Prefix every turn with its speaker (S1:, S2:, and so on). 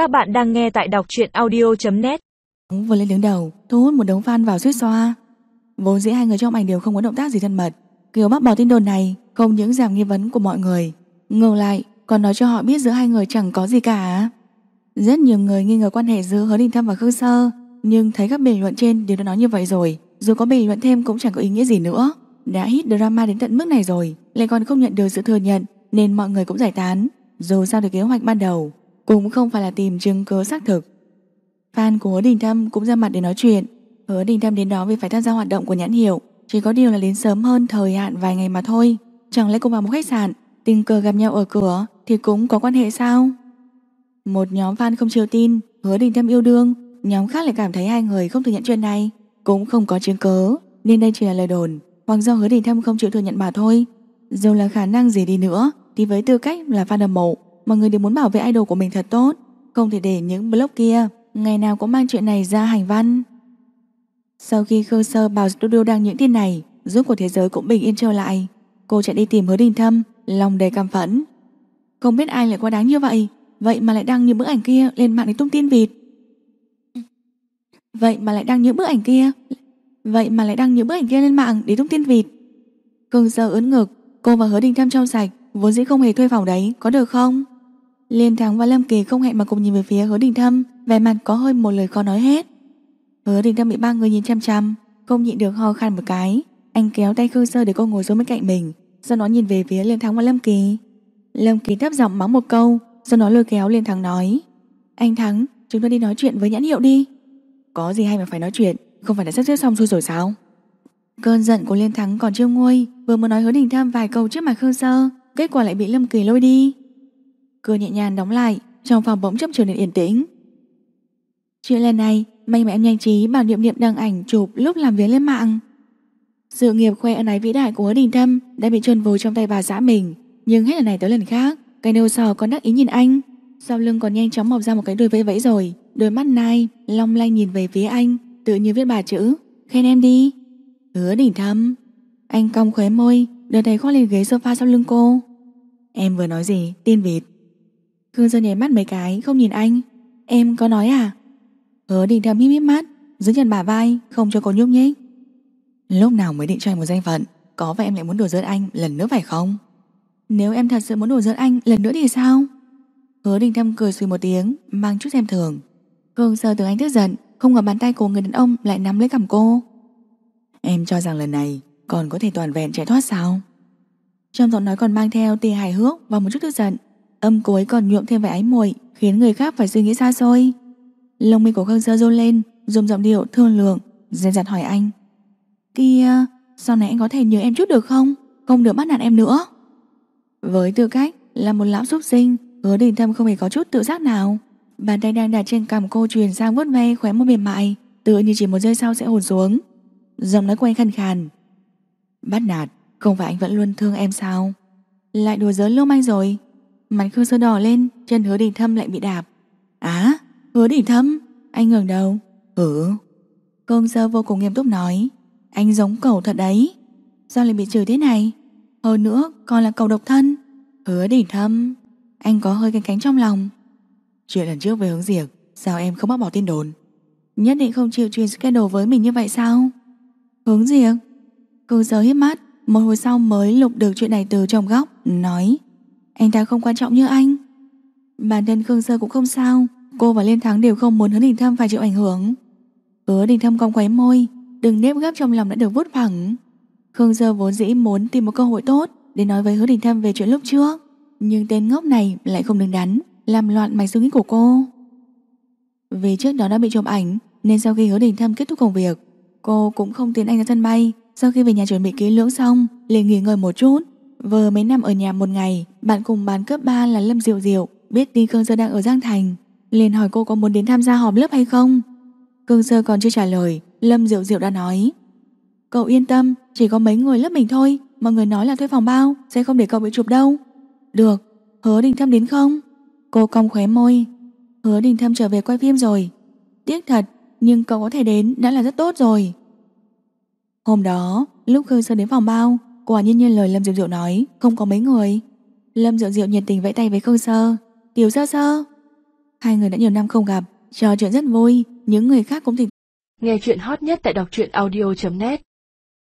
S1: Các bạn đang nghe tại đọc truyện audio.net
S2: Vừa lên đứng đầu, Thu hút một đống fan vào suýt xoa. Vốn dĩ hai người trong ảnh đều không có động tác gì thân mật. Kiều bác bỏ tin đồn này, Không những giảm nghi vấn của mọi người, Ngược lại, còn nói cho họ biết giữa hai người chẳng có gì cả. Rất nhiều người nghi ngờ quan hệ giữa Hứa Đình Thâm và Khương Sơ, Nhưng thấy các bình luận trên đều đã nói như vậy rồi, Dù có bình luận thêm cũng chẳng có ý nghĩa gì nữa. Đã hit drama đến tận mức này rồi, Lại còn không nhận được sự thừa nhận, Nên mọi người cũng giải tán. Dù sao được kế hoạch ban đầu cũng không phải là tìm chứng cứ xác thực. Fan của Hứa Đình Thâm cũng ra mặt để nói chuyện. Hứa Đình Thâm đến đó vì phải tham gia hoạt động của nhãn hiệu. Chỉ có điều là đến sớm hơn thời hạn vài ngày mà thôi. Chẳng lẽ cùng vào một khách sạn, Tình cờ gặp nhau ở cửa Thì cũng có quan hệ sao? Một nhóm fan không chịu tin, Hứa Đình Thâm yêu đương. Nhóm khác lại cảm thấy hai người không thừa nhận chuyện này, Cũng không có chứng cứ Nên đây chỉ là lời đồn. Hoặc do Hứa Đình Thâm không chịu thừa nhận mà thôi. Dù là khả năng gì đi nữa, Thì với tư cách là fan hâm mộ Mọi người đều muốn bảo vệ idol của mình thật tốt, Không thể để những blog kia Ngày nào cũng mang chuyện này ra hành văn. Sau khi Khương Sơ bảo studio đăng những tin này, Giúp của thế giới cũng bình yên trở lại, Cô chạy đi tìm hứa đình thâm, Lòng đầy căm phẫn. Không biết ai lại quá đáng như vậy Vậy mà lại đăng những bức ảnh kia lên mạng để tung tin vịt. Vậy mà lại đăng những bức ảnh kia, Vậy mà lại đăng những bức ảnh kia lên mạng để tung tin vịt. Khương sơ ướn ngực, Cô và hứa đình thâm trong sạch, Vốn dĩ không hề thuê phòng đấy, Có được không? Liên Thắng và Lâm Kỳ không hẹn mà cùng nhìn về phía hứa đình thâm. Vẻ mặt có hơi một lời khó nói hết. Hứa đình thâm bị ba người nhìn chăm chăm, Không nhịn được ho khan một cái. Anh kéo tay Khương Sơ để cô ngồi xuống bên cạnh mình, Sau đó nhìn về phía Liên Thắng và Lâm Kỳ. Lâm Kỳ thấp giọng mắng một câu, Sau đó lôi kéo Liên Thắng nói, Anh Thắng, chúng ta đi nói chuyện với nhãn hiệu đi. Có gì hay mà phải nói chuyện? Không phải đã sắp xếp xong xuôi rồi sao? Cơn giận của Liên Thắng còn chưa nguôi, Vừa mới nói hứa đình thâm vài câu trước mặt Khương Sơ, Kết quả lại bị Lâm Kỳ lôi đi. Cửa nhẹ nhàng đóng lại, Trong phòng bỗng chốc trở nên yên tĩnh. Chuyện lần này, May mà em nhanh trí bảo niệm niệm đăng ảnh chụp Lúc làm việc lên mạng. Sự nghiệp khoe ân ái vĩ đại của hứa đình thâm Đã bị chôn vùi trong tay bà xã mình, Nhưng hết lần này tới lần khác, Cái đầu sò còn đắc ý nhìn anh. Sau lưng còn nhanh chóng mọc ra một cái đuôi vẫy vẫy rồi, Đôi mắt nai, long lanh nhìn về phía anh, Tự như viết bà chữ, Khen em đi. Hứa đình thâm. Anh cong khóe môi, Đưa tay khoác lên ghế sofa sau lưng cô. Em vừa nói gì? Tin vịt. Cương Sơn nháy mắt mấy cái, không nhìn anh. Em có nói à? Hứa định thầm híp híp mắt, Giữ chân bà vai, không cho cô nhúc nhích. Lúc nào mới định cho anh một danh phận, Có vậy em lại muốn đùa giỡn anh lần nữa phải không? Nếu em thật sự muốn đùa giỡn anh lần nữa thì sao? Hứa đình thâm cười suy một tiếng, Mang chút xem thường. Cường Sơ tưởng anh tức giận, Không ngờ bàn tay của người đàn ông lại nắm lấy cầm cô. Em cho rằng lần này Còn có thể toàn vẹn chạy thoát sao? Trong giọng nói còn mang theo tia hài hước Và một chút tức giận Âm cối còn nhuộm thêm vẻ ái muội, Khiến người khác phải suy nghĩ xa xôi. Lông mi của Khương Sơ rôn lên, Dùng giọng điệu thương lượng, Dè dặt hỏi anh. Kia, sau này anh có thể nhớ em chút được không? Không được bắt nạt em nữa. Với tư cách là một lão súc sinh, Hứa đình thâm không hề có chút tự giác nào. Bàn tay đang đặt trên cằm cô truyền sang vuốt ve khóe môi mềm mại, Tựa như chỉ một giây sau sẽ hồn xuống. Giọng nói quen khàn khàn. Bắt nạt, Không phải anh vẫn luôn thương em sao? Lại đùa giỡn lưu manh rồi. Mặt Khương Sơ đỏ lên Chân hứa đình thâm lại bị đạp. Á hứa đình thâm Anh ngẩng đầu. Ừ. Khương Sơ vô cùng nghiêm túc nói Anh giống cậu thật đấy. Sao lại bị chửi thế này? Hơn nữa còn là cậu độc thân. Hứa đình thâm Anh có hơi cánh cánh trong lòng. Chuyện lần trước về hướng diệt Sao em không bác bỏ tin đồn? Nhất định không chịu truyền scandal với mình như vậy sao? Hướng diệt Khương Sơ hiếp mắt Một hồi sau mới lục được chuyện này từ trong góc Nói anh ta không quan trọng như anh. Bản thân Khương Sơ cũng không sao. Cô và Liên Thắng đều không muốn hứa đình thâm phải chịu ảnh hưởng. Hứa đình thâm cong khóe môi, Đừng nếp gấp trong lòng đã được vút phẳng. Khương Sơ vốn dĩ muốn tìm một cơ hội tốt Để nói với hứa đình thâm về chuyện lúc trước, Nhưng tên ngốc này lại không đứng đắn, Làm loạn mạch suy nghĩ của cô. Vì trước đó đã bị chụp ảnh, Nên sau khi hứa đình thâm kết thúc công việc, Cô cũng không tiến anh ra sân bay. Sau khi về nhà chuẩn bị kỹ lưỡng xong, liền nghỉ ngơi một chút. Vừa mấy năm ở nhà một ngày, Bạn cùng bàn cấp 3 là Lâm Diệu Diệu, Biết tin Khương Sơ đang ở Giang Thành, liền hỏi cô có muốn đến tham gia họp lớp hay không? Khương Sơ còn chưa trả lời, Lâm Diệu Diệu đã nói. Cậu yên tâm, Chỉ có mấy người lớp mình thôi, Mọi người nói là thuê phòng bao, Sẽ không để cậu bị chụp đâu. Được, Hứa Đình Thâm đến không? Cô cong khóe môi. Hứa Đình Thâm trở về quay phim rồi. Tiếc thật, Nhưng cậu có thể đến, đã là rất tốt rồi. Hôm đó, Lúc Khương Sơ đến phòng bao Quả nhiên như lời Lâm Diệu Diệu nói Không có mấy người. Lâm Diệu Diệu nhiệt tình vẫy tay với Khương Sơ. Tiểu sơ sơ. Hai người đã nhiều năm không gặp, trò chuyện rất vui, những người khác cũng thỉnh
S1: Nghe chuyện hot nhất tại đọc truyện audio.net